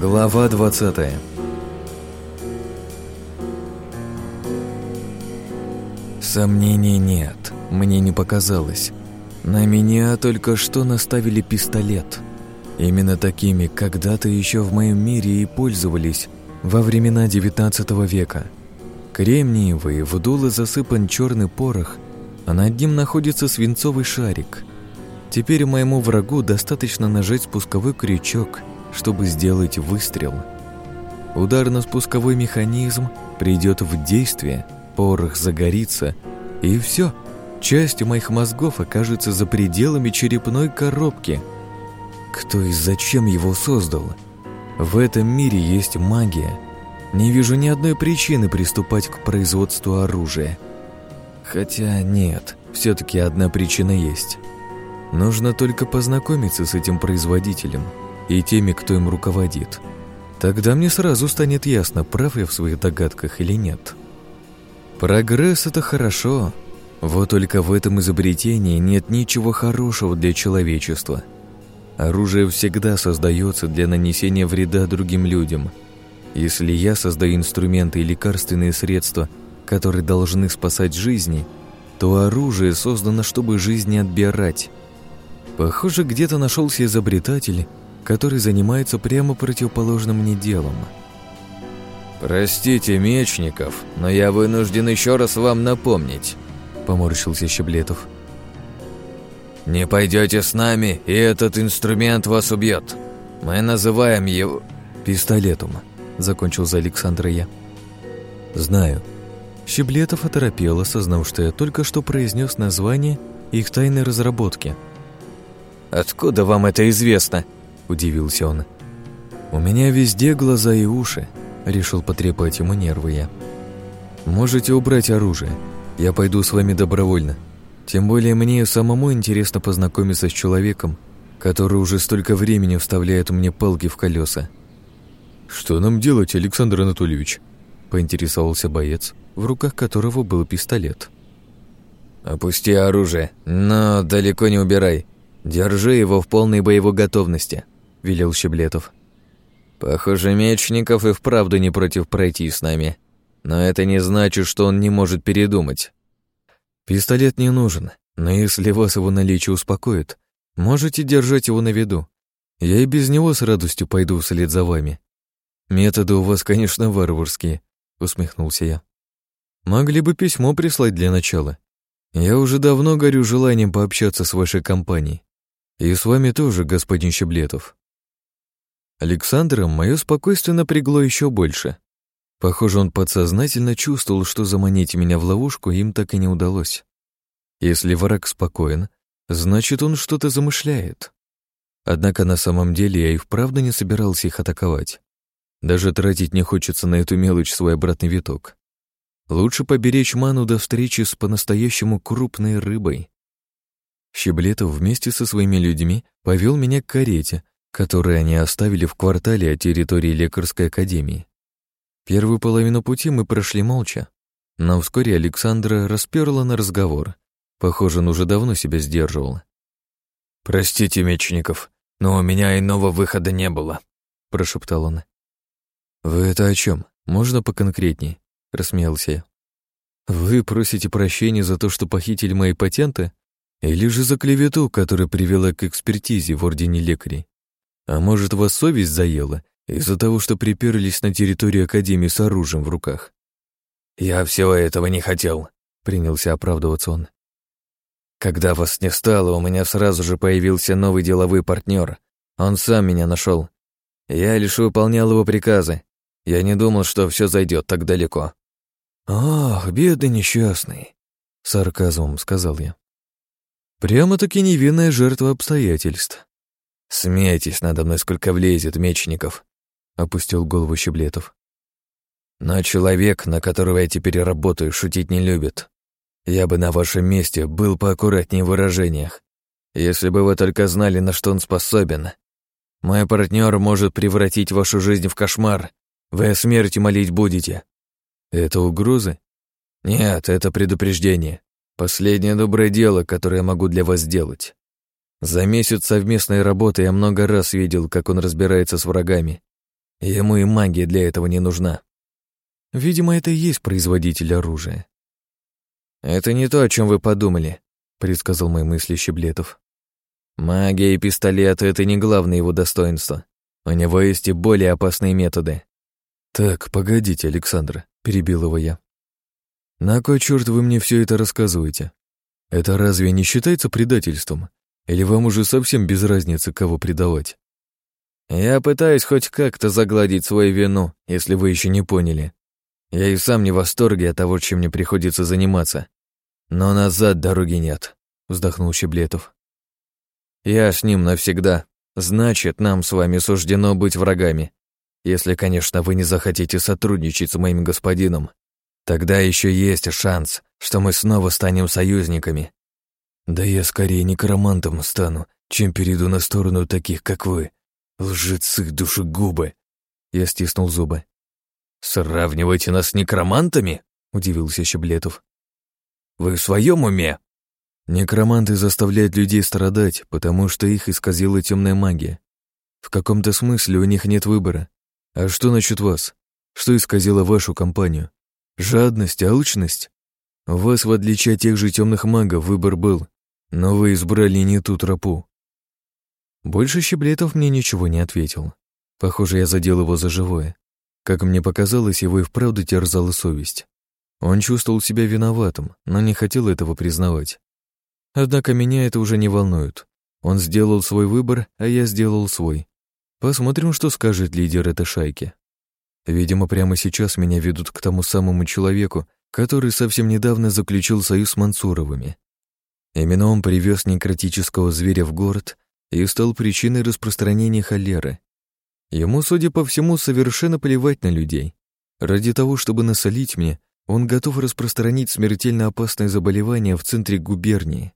Глава 20 Сомнений нет, мне не показалось. На меня только что наставили пистолет. Именно такими когда-то еще в моем мире и пользовались во времена XIX века. Кремниевый, в дуло засыпан черный порох, а над ним находится свинцовый шарик. Теперь моему врагу достаточно нажать спусковой крючок, чтобы сделать выстрел. Удар на спусковой механизм придет в действие, порох загорится, и все, часть моих мозгов окажется за пределами черепной коробки. Кто и зачем его создал? В этом мире есть магия. Не вижу ни одной причины приступать к производству оружия. Хотя нет, все-таки одна причина есть. Нужно только познакомиться с этим производителем и теми, кто им руководит. Тогда мне сразу станет ясно, прав я в своих догадках или нет. Прогресс — это хорошо, вот только в этом изобретении нет ничего хорошего для человечества. Оружие всегда создается для нанесения вреда другим людям. Если я создаю инструменты и лекарственные средства, которые должны спасать жизни, то оружие создано, чтобы жизни отбирать. Похоже, где-то нашелся изобретатель, который занимается прямо противоположным мне делом. «Простите, Мечников, но я вынужден еще раз вам напомнить», — поморщился Щеблетов. «Не пойдете с нами, и этот инструмент вас убьет. Мы называем его...» «Пистолетом», — закончил за Александра я. «Знаю». Щеблетов оторопел, осознав, что я только что произнес название их тайной разработки. «Откуда вам это известно?» — удивился он. «У меня везде глаза и уши», — решил потрепать ему нервы я. «Можете убрать оружие. Я пойду с вами добровольно. Тем более мне самому интересно познакомиться с человеком, который уже столько времени вставляет мне палки в колеса. «Что нам делать, Александр Анатольевич?» — поинтересовался боец, в руках которого был пистолет. «Опусти оружие, но далеко не убирай. Держи его в полной боевой готовности», — велел Щеблетов. «Похоже, Мечников и вправду не против пройти с нами. Но это не значит, что он не может передумать. Пистолет не нужен, но если вас его наличие успокоит, можете держать его на виду. Я и без него с радостью пойду вслед за вами. Методы у вас, конечно, варварские, усмехнулся я. Могли бы письмо прислать для начала. Я уже давно горю желанием пообщаться с вашей компанией. И с вами тоже, господин Щеблетов. Александра мое спокойствие напрягло еще больше. Похоже, он подсознательно чувствовал, что заманить меня в ловушку им так и не удалось. Если враг спокоен, значит, он что-то замышляет. Однако на самом деле я и вправду не собирался их атаковать. Даже тратить не хочется на эту мелочь свой обратный виток. Лучше поберечь ману до встречи с по-настоящему крупной рыбой. Щеблетов вместе со своими людьми повел меня к карете, которую они оставили в квартале от территории лекарской академии. Первую половину пути мы прошли молча, но вскоре Александра расперла на разговор. Похоже, он уже давно себя сдерживал. «Простите, Мечников, но у меня иного выхода не было», — прошептал он. «Вы это о чем? Можно поконкретней?» — рассмеялся я. «Вы просите прощения за то, что похитили мои патенты? Или же за клевету, которая привела к экспертизе в Ордене лекарей? А может, вас совесть заела, из-за того, что приперлись на территорию Академии с оружием в руках. «Я всего этого не хотел», — принялся оправдываться он. «Когда вас не стало, у меня сразу же появился новый деловой партнер. Он сам меня нашел. Я лишь выполнял его приказы. Я не думал, что все зайдет так далеко». «Ах, бедный несчастный», — сарказмом сказал я. «Прямо-таки невинная жертва обстоятельств». «Смейтесь надо мной, сколько влезет, мечников опустил голову Щеблетов. Но человек, на которого я теперь работаю, шутить не любит. Я бы на вашем месте был поаккуратнее в выражениях. Если бы вы только знали, на что он способен. Мой партнер может превратить вашу жизнь в кошмар. Вы о смерти молить будете. Это угрозы? Нет, это предупреждение. Последнее доброе дело, которое я могу для вас сделать. За месяц совместной работы я много раз видел, как он разбирается с врагами Ему и магия для этого не нужна. Видимо, это и есть производитель оружия. «Это не то, о чем вы подумали», — предсказал мои мысли Щеблетов. «Магия и пистолет — это не главное его достоинство. У него есть и более опасные методы». «Так, погодите, Александр», — перебил его я. «На кой черт вы мне все это рассказываете? Это разве не считается предательством? Или вам уже совсем без разницы, кого предавать?» «Я пытаюсь хоть как-то загладить свою вину, если вы еще не поняли. Я и сам не в восторге от того, чем мне приходится заниматься. Но назад дороги нет», — вздохнул Щеблетов. «Я с ним навсегда. Значит, нам с вами суждено быть врагами. Если, конечно, вы не захотите сотрудничать с моим господином, тогда еще есть шанс, что мы снова станем союзниками». «Да я скорее некромантом стану, чем перейду на сторону таких, как вы. Лжецы душегубы!» Я стиснул зубы. «Сравниваете нас с некромантами?» — удивился Щеблетов. «Вы в своем уме?» Некроманты заставляют людей страдать, потому что их исказила темная магия. В каком-то смысле у них нет выбора. А что насчет вас? Что исказило вашу компанию? Жадность, алчность? Вас, в отличие от тех же темных магов, выбор был, но вы избрали не ту тропу. Больше Щеблетов мне ничего не ответил. Похоже, я задел его за живое. Как мне показалось, его и вправду терзала совесть. Он чувствовал себя виноватым, но не хотел этого признавать. Однако меня это уже не волнует. Он сделал свой выбор, а я сделал свой. Посмотрим, что скажет лидер этой шайки. Видимо, прямо сейчас меня ведут к тому самому человеку, который совсем недавно заключил союз с Мансуровыми. Именно он привез некротического зверя в город и стал причиной распространения холеры. Ему, судя по всему, совершенно плевать на людей. Ради того, чтобы насолить мне, он готов распространить смертельно опасное заболевание в центре губернии.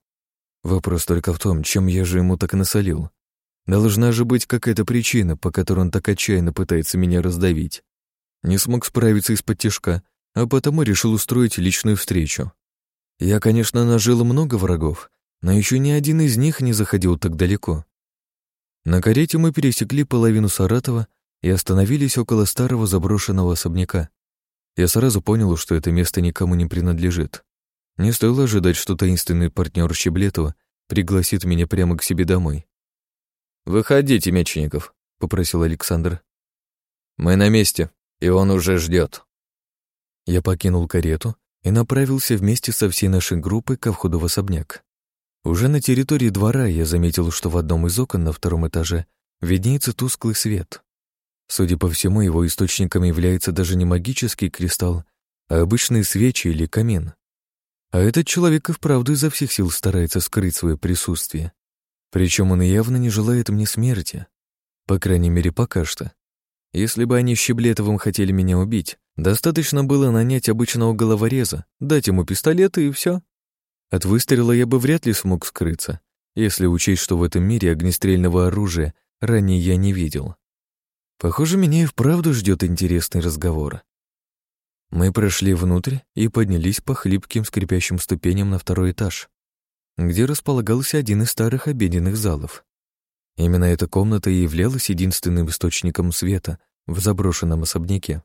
Вопрос только в том, чем я же ему так насолил. Должна же быть какая-то причина, по которой он так отчаянно пытается меня раздавить. Не смог справиться из-под тяжка, а потому решил устроить личную встречу. Я, конечно, нажил много врагов, но еще ни один из них не заходил так далеко. На карете мы пересекли половину Саратова и остановились около старого заброшенного особняка. Я сразу понял, что это место никому не принадлежит. Не стоило ожидать, что таинственный партнер Щеблетова пригласит меня прямо к себе домой. «Выходите, Мечников», — попросил Александр. «Мы на месте, и он уже ждет. Я покинул карету и направился вместе со всей нашей группой ко входу в особняк. Уже на территории двора я заметил, что в одном из окон на втором этаже виднеется тусклый свет. Судя по всему, его источником является даже не магический кристалл, а обычные свечи или камин. А этот человек и вправду изо всех сил старается скрыть свое присутствие. Причем он явно не желает мне смерти. По крайней мере, пока что. Если бы они Щеблетовым хотели меня убить, достаточно было нанять обычного головореза, дать ему пистолет и все. От выстрела я бы вряд ли смог скрыться, если учесть, что в этом мире огнестрельного оружия ранее я не видел. Похоже, меня и вправду ждет интересный разговор. Мы прошли внутрь и поднялись по хлипким скрипящим ступеням на второй этаж, где располагался один из старых обеденных залов. Именно эта комната и являлась единственным источником света в заброшенном особняке.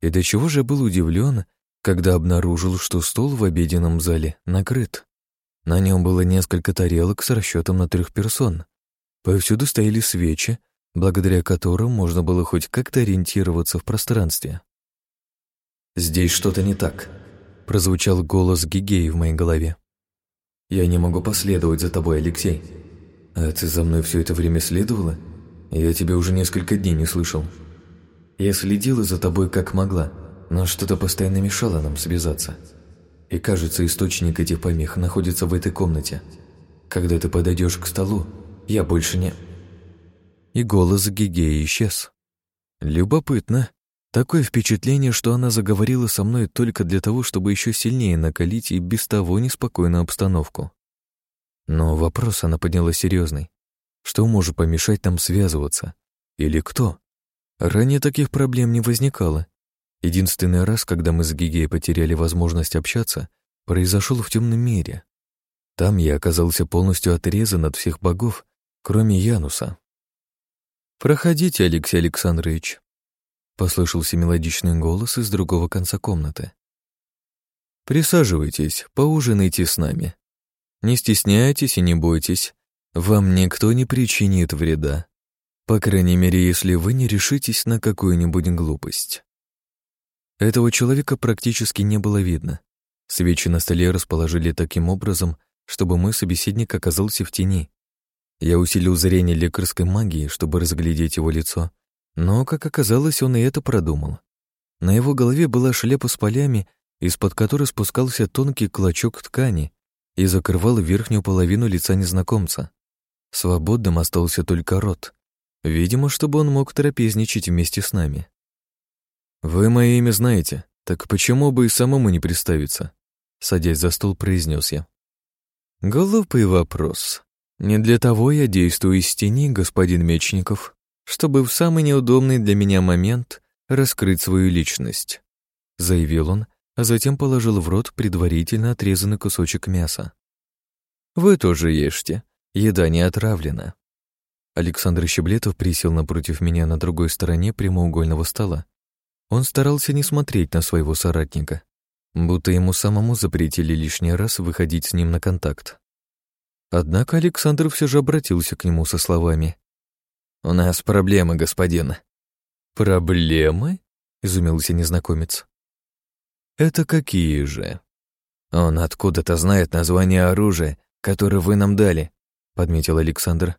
И до чего же был удивлен, когда обнаружил, что стол в обеденном зале накрыт. На нем было несколько тарелок с расчетом на трех персон. Повсюду стояли свечи, благодаря которым можно было хоть как-то ориентироваться в пространстве. «Здесь что-то не так», — прозвучал голос Гигеи в моей голове. «Я не могу последовать за тобой, Алексей. А ты за мной все это время следовала? Я тебя уже несколько дней не слышал. Я следила за тобой как могла, но что-то постоянно мешало нам связаться. И кажется, источник этих помех находится в этой комнате. Когда ты подойдешь к столу, я больше не...» И голос Гигеи исчез. Любопытно. Такое впечатление, что она заговорила со мной только для того, чтобы еще сильнее накалить и без того неспокойную обстановку. Но вопрос она подняла серьезный. Что может помешать нам связываться? Или кто? Ранее таких проблем не возникало, Единственный раз, когда мы с Гигей потеряли возможность общаться, произошел в темном мире. Там я оказался полностью отрезан от всех богов, кроме Януса. «Проходите, Алексей Александрович», Послышался мелодичный голос из другого конца комнаты. «Присаживайтесь, поужинайте с нами. Не стесняйтесь и не бойтесь. Вам никто не причинит вреда. По крайней мере, если вы не решитесь на какую-нибудь глупость». Этого человека практически не было видно. Свечи на столе расположили таким образом, чтобы мой собеседник оказался в тени. Я усилил зрение лекарской магии, чтобы разглядеть его лицо, но, как оказалось, он и это продумал. На его голове была шляпа с полями, из-под которой спускался тонкий клочок ткани и закрывал верхнюю половину лица незнакомца. Свободным остался только рот. Видимо, чтобы он мог трапезничать вместе с нами. «Вы мое имя знаете, так почему бы и самому не представиться?» Садясь за стол, произнес я. «Глупый вопрос. Не для того я действую из тени, господин Мечников чтобы в самый неудобный для меня момент раскрыть свою личность», — заявил он, а затем положил в рот предварительно отрезанный кусочек мяса. «Вы тоже ешьте, еда не отравлена». Александр Щеблетов присел напротив меня на другой стороне прямоугольного стола. Он старался не смотреть на своего соратника, будто ему самому запретили лишний раз выходить с ним на контакт. Однако Александр все же обратился к нему со словами «У нас проблемы, господин». «Проблемы?» — изумился незнакомец. «Это какие же?» «Он откуда-то знает название оружия, которое вы нам дали», — подметил Александр.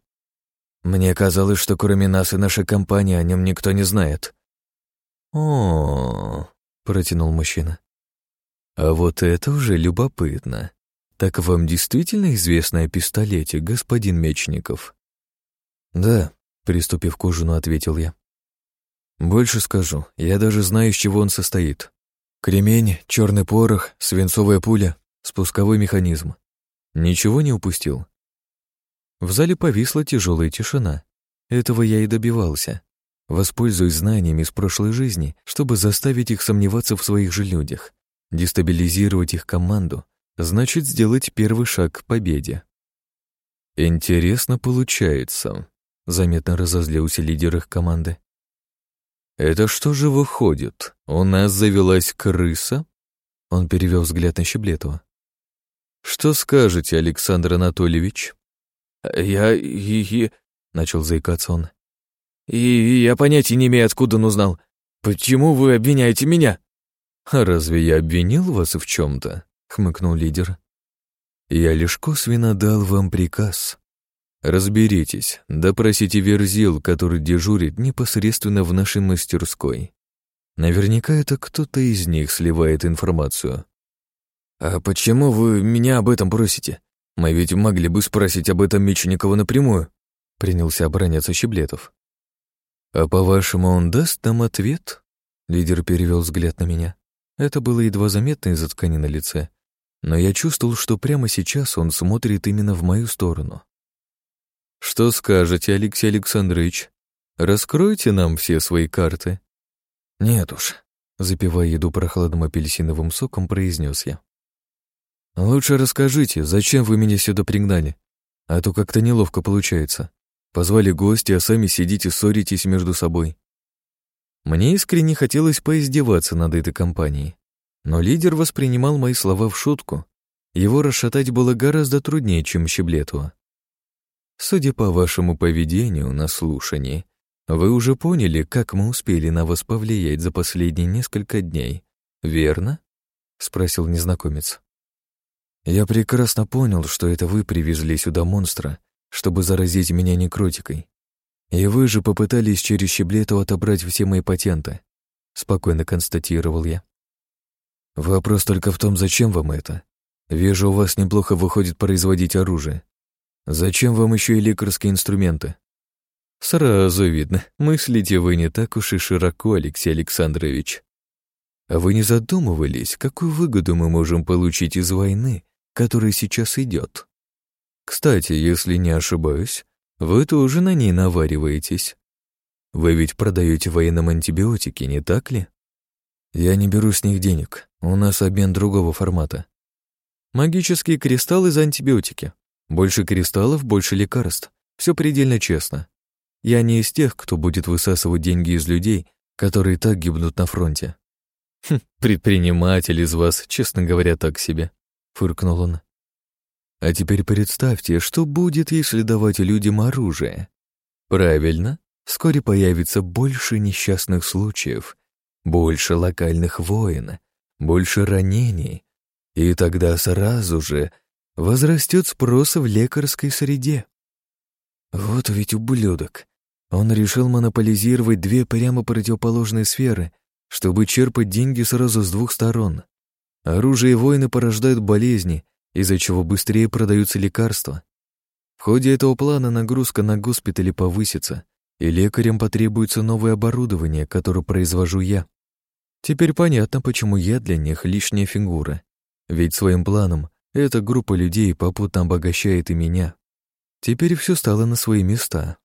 «Мне казалось, что кроме нас и нашей компании о нем никто не знает». «О, протянул мужчина. «А вот это уже любопытно. Так вам действительно известно о пистолете, господин Мечников?» «Да», Приступив к ужину, ответил я. Больше скажу, я даже знаю, из чего он состоит. Кремень, черный порох, свинцовая пуля, спусковой механизм. Ничего не упустил. В зале повисла тяжелая тишина. Этого я и добивался. Воспользуюсь знаниями из прошлой жизни, чтобы заставить их сомневаться в своих же людях. Дестабилизировать их команду значит сделать первый шаг к победе. Интересно получается. Заметно разозлился лидер их команды. «Это что же выходит? У нас завелась крыса?» Он перевел взгляд на Щеблетова. «Что скажете, Александр Анатольевич?» «Я... и... и...» — начал заикаться он. «И... я понятия не имею, откуда он узнал. Почему вы обвиняете меня?» «А разве я обвинил вас в чем-то?» — хмыкнул лидер. «Я лишь косвенно дал вам приказ. Разберитесь, допросите Верзил, который дежурит непосредственно в нашей мастерской. Наверняка это кто-то из них сливает информацию. «А почему вы меня об этом просите? Мы ведь могли бы спросить об этом Мечникова напрямую», — принялся обороняться Щеблетов. «А по-вашему, он даст нам ответ?» Лидер перевел взгляд на меня. Это было едва заметно из-за ткани на лице, но я чувствовал, что прямо сейчас он смотрит именно в мою сторону. «Что скажете, Алексей Александрович? Раскройте нам все свои карты?» «Нет уж», — запивая еду прохладным апельсиновым соком, произнес я. «Лучше расскажите, зачем вы меня сюда пригнали? А то как-то неловко получается. Позвали гости, а сами сидите ссоритесь между собой». Мне искренне хотелось поиздеваться над этой компанией, но лидер воспринимал мои слова в шутку. Его расшатать было гораздо труднее, чем Щеблетова. Судя по вашему поведению на слушании, вы уже поняли, как мы успели на вас повлиять за последние несколько дней, верно? Спросил незнакомец. Я прекрасно понял, что это вы привезли сюда монстра, чтобы заразить меня некротикой. И вы же попытались через щеблету отобрать все мои патенты, спокойно констатировал я. Вопрос только в том, зачем вам это? Вижу, у вас неплохо выходит производить оружие. Зачем вам еще и лекарские инструменты? Сразу видно, мыслите вы не так уж и широко, Алексей Александрович. А вы не задумывались, какую выгоду мы можем получить из войны, которая сейчас идет? Кстати, если не ошибаюсь, вы тоже на ней навариваетесь. Вы ведь продаете военным антибиотики, не так ли? Я не беру с них денег, у нас обмен другого формата. Магические кристаллы за антибиотики. Больше кристаллов, больше лекарств. Все предельно честно. Я не из тех, кто будет высасывать деньги из людей, которые так гибнут на фронте. «Хм, предприниматель из вас, честно говоря, так себе», — фыркнул он. «А теперь представьте, что будет, если давать людям оружие. Правильно, вскоре появится больше несчастных случаев, больше локальных войн, больше ранений, и тогда сразу же возрастет спрос в лекарской среде. Вот ведь ублюдок. Он решил монополизировать две прямо противоположные сферы, чтобы черпать деньги сразу с двух сторон. Оружие и войны порождают болезни, из-за чего быстрее продаются лекарства. В ходе этого плана нагрузка на госпитали повысится, и лекарям потребуется новое оборудование, которое произвожу я. Теперь понятно, почему я для них лишняя фигура. Ведь своим планом эта группа людей попутно обогащает и меня. Теперь все стало на свои места.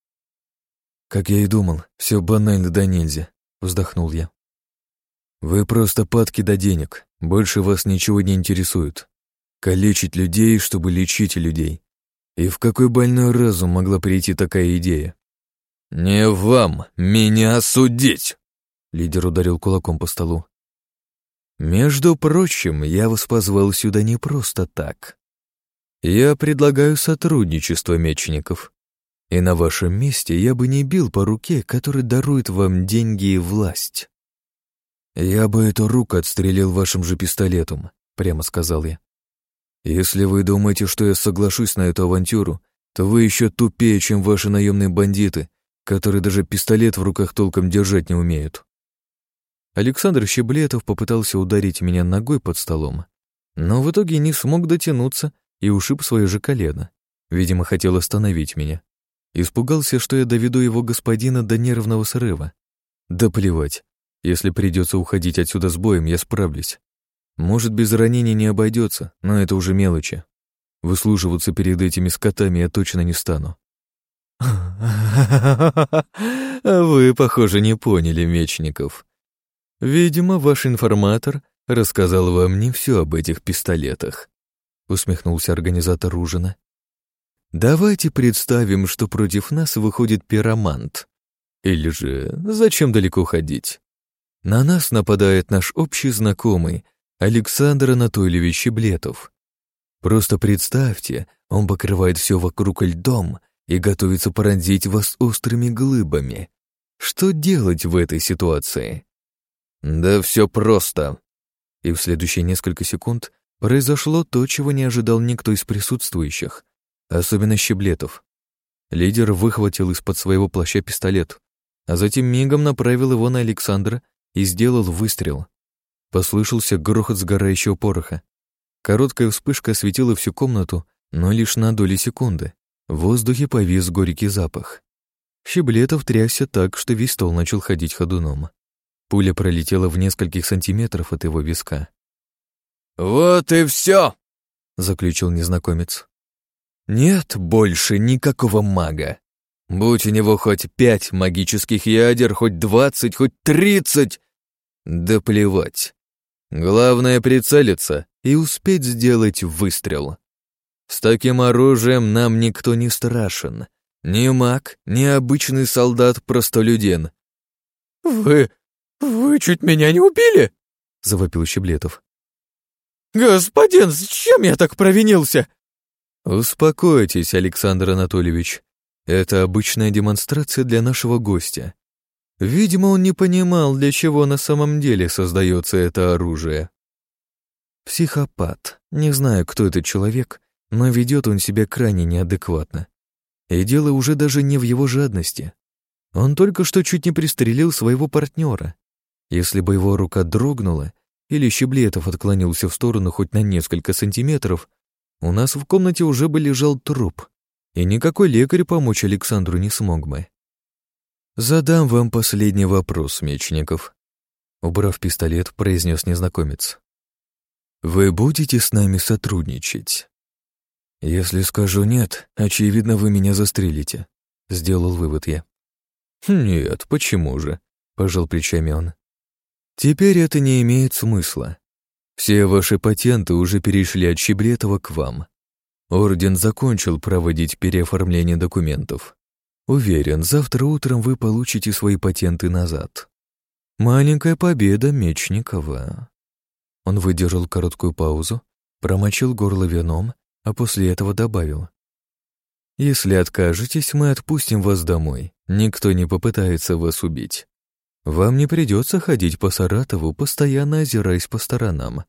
Как я и думал, все банально да нельзя, вздохнул я. Вы просто падки до денег, больше вас ничего не интересует. Калечить людей, чтобы лечить людей. И в какой больной разум могла прийти такая идея? «Не вам меня судить!» Лидер ударил кулаком по столу. «Между прочим, я вас позвал сюда не просто так. Я предлагаю сотрудничество мечников. И на вашем месте я бы не бил по руке, который дарует вам деньги и власть. Я бы эту руку отстрелил вашим же пистолетом, прямо сказал я. Если вы думаете, что я соглашусь на эту авантюру, то вы еще тупее, чем ваши наемные бандиты, которые даже пистолет в руках толком держать не умеют. Александр Щеблетов попытался ударить меня ногой под столом, но в итоге не смог дотянуться и ушиб свое же колено. Видимо, хотел остановить меня. Испугался, что я доведу его господина до нервного срыва. Да плевать. Если придется уходить отсюда с боем, я справлюсь. Может, без ранений не обойдется, но это уже мелочи. Выслуживаться перед этими скотами я точно не стану. Вы, похоже, не поняли, Мечников. Видимо, ваш информатор рассказал вам не все об этих пистолетах усмехнулся организатор ужина. Давайте представим, что против нас выходит пиромант. Или же зачем далеко ходить? На нас нападает наш общий знакомый Александр Анатольевич Щеблетов. Просто представьте, он покрывает все вокруг льдом и готовится пронзить вас острыми глыбами. Что делать в этой ситуации? Да все просто. И в следующие несколько секунд Произошло то, чего не ожидал никто из присутствующих, особенно Щеблетов. Лидер выхватил из-под своего плаща пистолет, а затем мигом направил его на Александра и сделал выстрел. Послышался грохот сгорающего пороха. Короткая вспышка осветила всю комнату, но лишь на доли секунды. В воздухе повис горький запах. Щеблетов трясся так, что весь стол начал ходить ходуном. Пуля пролетела в нескольких сантиметров от его виска. «Вот и все!» — заключил незнакомец. «Нет больше никакого мага. Будь у него хоть пять магических ядер, хоть двадцать, хоть тридцать. Да плевать. Главное прицелиться и успеть сделать выстрел. С таким оружием нам никто не страшен. Ни маг, ни обычный солдат-простолюдин». «Вы... вы чуть меня не убили?» — завопил Щеблетов. «Господин, зачем я так провинился?» «Успокойтесь, Александр Анатольевич. Это обычная демонстрация для нашего гостя. Видимо, он не понимал, для чего на самом деле создается это оружие. Психопат. Не знаю, кто этот человек, но ведет он себя крайне неадекватно. И дело уже даже не в его жадности. Он только что чуть не пристрелил своего партнера. Если бы его рука дрогнула, или Щеблетов отклонился в сторону хоть на несколько сантиметров, у нас в комнате уже бы лежал труп, и никакой лекарь помочь Александру не смог бы. «Задам вам последний вопрос, Мечников», — убрав пистолет, произнес незнакомец. «Вы будете с нами сотрудничать?» «Если скажу нет, очевидно, вы меня застрелите», — сделал вывод я. «Нет, почему же?» — пожал плечами он. Теперь это не имеет смысла. Все ваши патенты уже перешли от Щеблетова к вам. Орден закончил проводить переоформление документов. Уверен, завтра утром вы получите свои патенты назад. Маленькая победа Мечникова. Он выдержал короткую паузу, промочил горло вином, а после этого добавил. «Если откажетесь, мы отпустим вас домой. Никто не попытается вас убить. Вам не придется ходить по Саратову, постоянно озираясь по сторонам.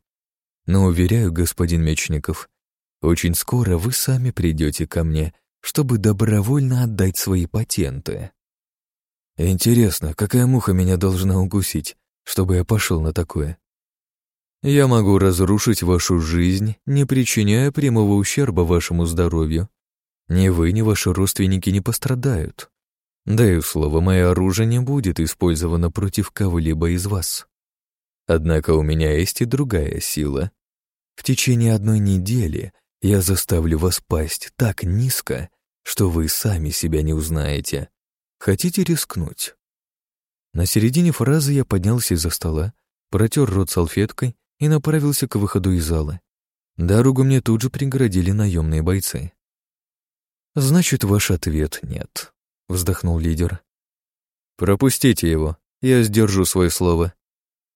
Но, уверяю, господин Мечников, очень скоро вы сами придете ко мне, чтобы добровольно отдать свои патенты. Интересно, какая муха меня должна укусить, чтобы я пошел на такое? Я могу разрушить вашу жизнь, не причиняя прямого ущерба вашему здоровью. Ни вы, ни ваши родственники не пострадают. Даю слово, мое оружие не будет использовано против кого-либо из вас. Однако у меня есть и другая сила. В течение одной недели я заставлю вас пасть так низко, что вы сами себя не узнаете. Хотите рискнуть?» На середине фразы я поднялся из-за стола, протер рот салфеткой и направился к выходу из зала. Дорогу мне тут же преградили наемные бойцы. «Значит, ваш ответ нет», — вздохнул лидер. «Пропустите его, я сдержу свое слово.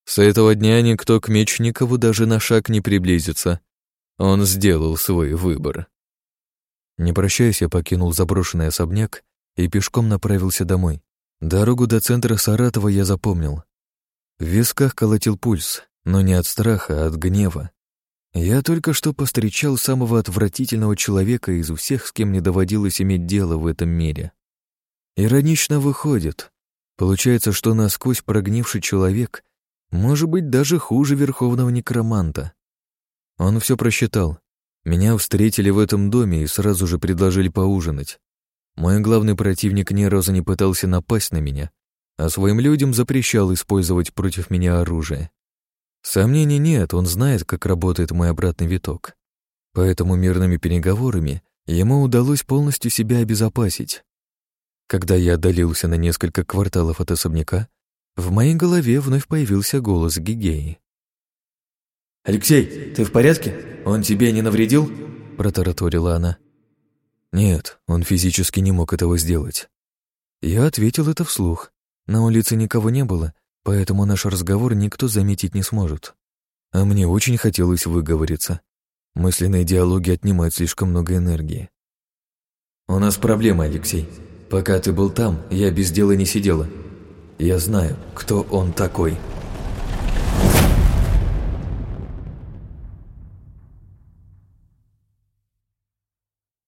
С этого дня никто к Мечникову даже на шаг не приблизится. Он сделал свой выбор». Не прощаясь, я покинул заброшенный особняк и пешком направился домой. Дорогу до центра Саратова я запомнил. В висках колотил пульс, но не от страха, а от гнева. Я только что повстречал самого отвратительного человека из всех, с кем мне доводилось иметь дело в этом мире. Иронично выходит. Получается, что насквозь прогнивший человек может быть даже хуже верховного некроманта. Он все просчитал. Меня встретили в этом доме и сразу же предложили поужинать. Мой главный противник ни разу не пытался напасть на меня, а своим людям запрещал использовать против меня оружие. Сомнений нет, он знает, как работает мой обратный виток. Поэтому мирными переговорами ему удалось полностью себя обезопасить. Когда я отдалился на несколько кварталов от особняка, в моей голове вновь появился голос Гигеи. «Алексей, ты в порядке? Он тебе не навредил?» — протараторила она. «Нет, он физически не мог этого сделать». Я ответил это вслух. На улице никого не было, поэтому наш разговор никто заметить не сможет. А мне очень хотелось выговориться. Мысленные диалоги отнимают слишком много энергии. «У нас проблема, Алексей. Пока ты был там, я без дела не сидела. Я знаю, кто он такой».